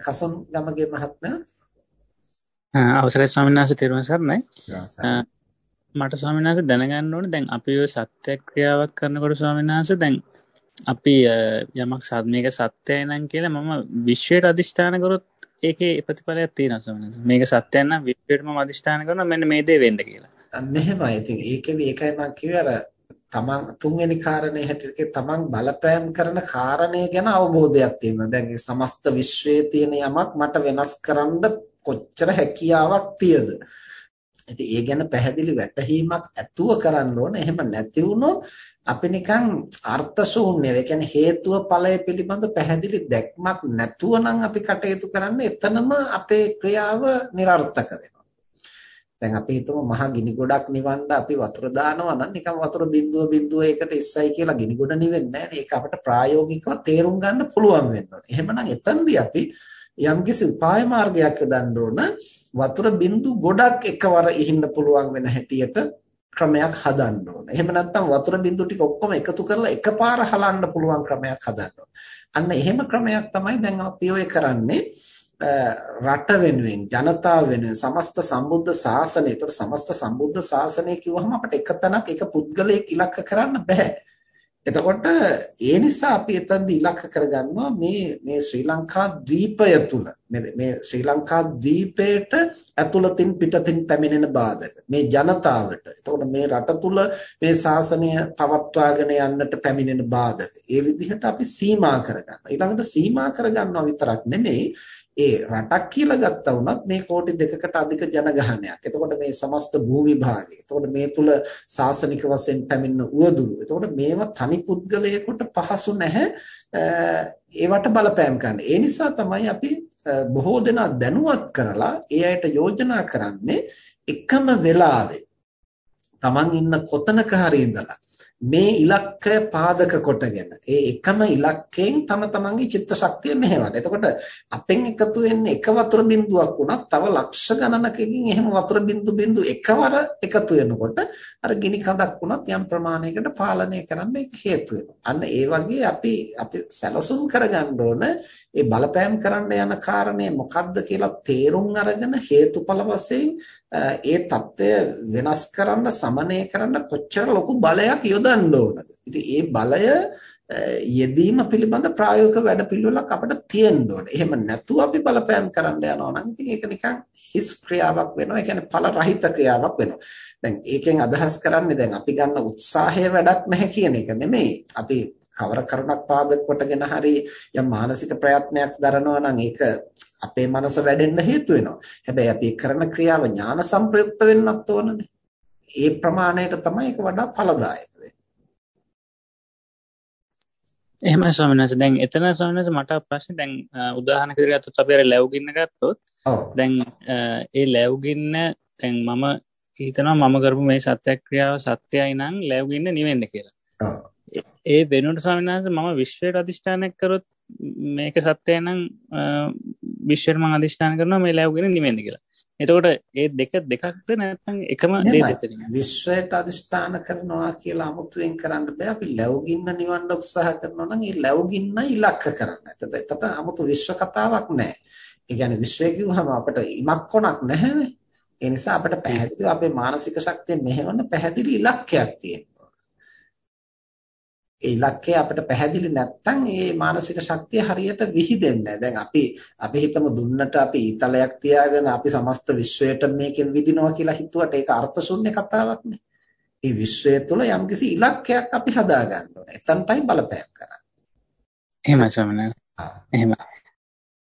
කසොන් ගමගේ මහත්මයා අවසරයි ස්වාමීන් වහන්සේ තෙරුවන් සරණයි. මට ස්වාමීන් වහන්සේ දැනගන්න ඕනේ දැන් අපි ඔය සත්‍ය ක්‍රියාවක් කරනකොට ස්වාමීන් වහන්සේ දැන් අපි යමක් සත්‍යයක සත්‍යයි නම් කියලා මම විශ්වයට අදිෂ්ඨාන කරොත් ඒකේ ප්‍රතිඵලයක් තියෙනවා ස්වාමීන් වහන්සේ. මේක සත්‍යයක් නම් විශ්වයටම අදිෂ්ඨාන කරනවා මෙන්න මේ දේ වෙන්න කියලා. මෙහෙමයි. ඉතින් ඒකෙදි ඒකයි මම කිව්වේ අර තමන් තුන්වෙනි කාරණේ හැටියට තමන් බලපෑම් කරන කාරණේ ගැන අවබෝධයක් තියෙනවා. දැන් මේ සමස්ත විශ්වයේ තියෙන යමක් මට වෙනස් කරන්න කොච්චර හැකියාවක් තියද? ඉතින් ඒ ගැන පැහැදිලි වැටහීමක් ඇතුව කරන්න ඕන. එහෙම නැති වුණොත් අපි නිකන් අර්ථ ශූන්‍ය ඒ කියන්නේ හේතුව ඵලය පිළිබඳ පැහැදිලි දැක්මක් නැතුව නම් අපි කටයුතු කරන්නේ එතනම අපේ ක්‍රියාව નિરර්ථක වෙනවා. දැන් අපි හිතමු මහා ගිනි ගොඩක් නිවන්න අපි වතුර දානවා නම් නිකන් වතුර බිඳුව බිඳුව එකට ඉස්සයි කියලා ගිනි ගොඩ නිවෙන්නේ නැහැ. ඒක අපිට ප්‍රායෝගිකව තේරුම් ගන්න පුළුවන් වෙන්න ඕනේ. එහෙමනම් එතනදී අපි යම්කිසි උපාය මාර්ගයක් යොදන්න ඕන වතුර බිඳු ගොඩක් එකවර ඉහින්න පුළුවන් වෙන හැටියට ක්‍රමයක් හදන්න ඕන. එහෙම නැත්නම් වතුර බිඳු ටික ඔක්කොම එකතු කරලා එකපාර හලන්න පුළුවන් ක්‍රමයක් හදන්න ඕන. අන්න එහෙම ක්‍රමයක් තමයි දැන් අපි ඔය කරන්නේ. රට වෙනුවෙන් ජනතාව වෙනුවෙන් සමස්ත සම්බුද්ධ ශාසනය. ඒතර සමස්ත සම්බුද්ධ ශාසනය කිව්වහම අපිට එක තැනක් එක පුද්ගලයෙක් ඉලක්ක කරන්න බෑ. එතකොට ඒ නිසා අපි එතනදී ඉලක්ක කරගන්නවා මේ මේ ශ්‍රී ලංකා ද්වීපය තුල මේ ශ්‍රී ලංකා ද්වීපයට ඇතුළතින් පිටතින් පැමිණෙන බාධක මේ ජනතාවට එතකොට මේ රට තුල මේ ශාසනය පවත්වාගෙන යන්නට පැමිණෙන බාධක ඒ විදිහට අපි සීමා කරගන්නවා ඊළඟට සීමා කරගන්නවා විතරක් නෙමෙයි ඒ රටක් කියලා ගත්තා වුණත් මේ කෝටි දෙකකට අධික ජනගහනයක්. එතකොට මේ සමස්ත භූමි භාගය. එතකොට මේ තුල සාසනික වශයෙන් පැමිණෙන උවදුරු. එතකොට මේවා තනි පුද්ගලයෙකුට පහසු නැහැ ඒවට බලපෑම් කරන්න. ඒ නිසා තමයි අපි බොහෝ දෙනා දැනුවත් කරලා ඒ අයට යෝජනා කරන්නේ එකම වෙලාවේ Taman ඉන්න කොතනක හරි ඉඳලා මේ ඉලක්කය පාදක කොටගෙන ඒ එකම ඉලක්කයෙන් තම තමන්ගේ චිත්ත ශක්තිය මෙහෙවන්න. එතකොට අපෙන් එකතු වෙන්නේ එක වතුර බිඳුවක් වුණත් තව ලක්ෂ ගණනකකින් එහෙම වතුර බිඳු බිඳු එකවර එකතු වෙනකොට අර ගිනි කඳක් වුණත් යම් ප්‍රමාණයකට පාලනය කරන්න ඒක හේතු අන්න ඒ වගේ අපි අපි සැලසුම් කරගන්න ඕන ඒ බලපෑම් කරන්න යන කාරණේ මොකද්ද කියලා තේරුම් අරගෙන හේතුඵල වශයෙන් ඒ తত্ত্বය වෙනස් කරන්න සමනය කරන්න කොච්චර ලොකු බලයක් යොද යොදන්න ඕනද? ඉතින් ඒ බලය යෙදීම පිළිබඳ ප්‍රායෝගික වැඩපිළිවෙලක් අපිට තියෙන්න ඕනේ. එහෙම නැතුව අපි බලපෑම් කරන්න යනවා නම් ඉතින් ඒක නිකන් හිස් ක්‍රියාවක් වෙනවා. ඒ කියන්නේ ඵල රහිත ක්‍රියාවක් වෙනවා. දැන් ඒකෙන් අදහස් කරන්නේ දැන් අපි ගන්න උත්සාහය වැඩක් නැහැ කියන එක නෙමෙයි. අපි කවර කරුණක් පාදක කොටගෙන හරි යම් මානසික ප්‍රයත්නයක් දරනවා නම් ඒක අපේ මනස වැඩෙන්න හේතු වෙනවා. හැබැයි අපි කරන ක්‍රියාව ඥාන සම්ප්‍රයුක්ත වෙන්නත් ඕනනේ. ඒ ප්‍රමාණයට තමයි ඒක වඩා ඵලදායක එහෙමයි ස්වාමීන් වහන්සේ දැන් එතන ස්වාමීන් වහන්සේ මට ප්‍රශ්නේ දැන් උදාහරණයක් විදිහට ගත්තොත් අපි අර ලැබුගින්න ගත්තොත් දැන් ඒ ලැබුගින්න දැන් මම හිතනවා මම කරපු මේ සත්‍යක්‍රියාව සත්‍යයි නම් ලැබුගින්න නිවෙන්න කියලා. ඒ වෙනුවට ස්වාමීන් වහන්සේ මම විශ්වයට අදිෂ්ඨානයක් කරොත් මේක සත්‍යයි නම් විශ්වයට මම අදිෂ්ඨාන කරනවා මේ ලැබුගින්න නිවෙන්න කියලා. එතකොට ඒ දෙක දෙකක්ද නැත්නම් එකම දෙයද විශ්වයට අදිෂ්ඨාන කරනවා කියලා අමුතුවෙන් කරන්න බෑ අපි ලැබුගින්න නිවන්න උත්සාහ කරනවා නම් ඒ ලැබුගින්න ඉලක්ක කරන්න. එතකොට අමුතු විශ්ව කතාවක් නෑ. ඒ කියන්නේ විශ්වය කිව්වම අපිට ඉමක් කොනක් නැහැනේ. ඒ නිසා අපිට පැහැදිලිව අපේ මානසික ශක්තිය මෙහෙවන්න පැහැදිලි ඉලක්කයක් තියෙනවා. ඒ ඉලක්කය අපිට පැහැදිලි නැත්නම් ඒ මානසික ශක්තිය හරියට විහිදෙන්නේ දැන් අපි අපි හිතමු දුන්නට අපි ඊතලයක් තියාගෙන අපි සමස්ත විශ්වයට මේකෙන් විදිනවා කියලා හිතුවට ඒක අර්ථ ශූන්‍ය කතාවක් නේ. ඒ විශ්වය තුළ යම්කිසි ඉලක්කයක් අපි හදා ගන්න ඕනේ. එතනටයි බලපෑම් කරන්නේ. එහෙමයි ස්වාමීනි. එහෙමයි.